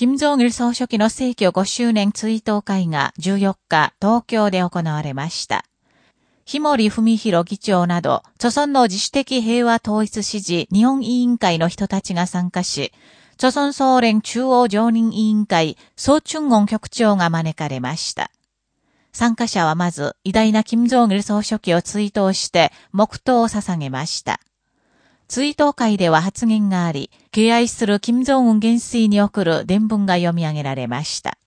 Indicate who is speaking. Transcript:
Speaker 1: 金正日総書記の逝去5周年追悼会が14日、東京で行われました。日森文弘議長など、著村の自主的平和統一支持日本委員会の人たちが参加し、著村総連中央常任委員会、総春ン局長が招かれました。参加者はまず、偉大な金正日総書記を追悼して、黙祷を捧げました。追悼会では発言があり、敬愛する金正恩元帥に送る伝聞が読み上げられました。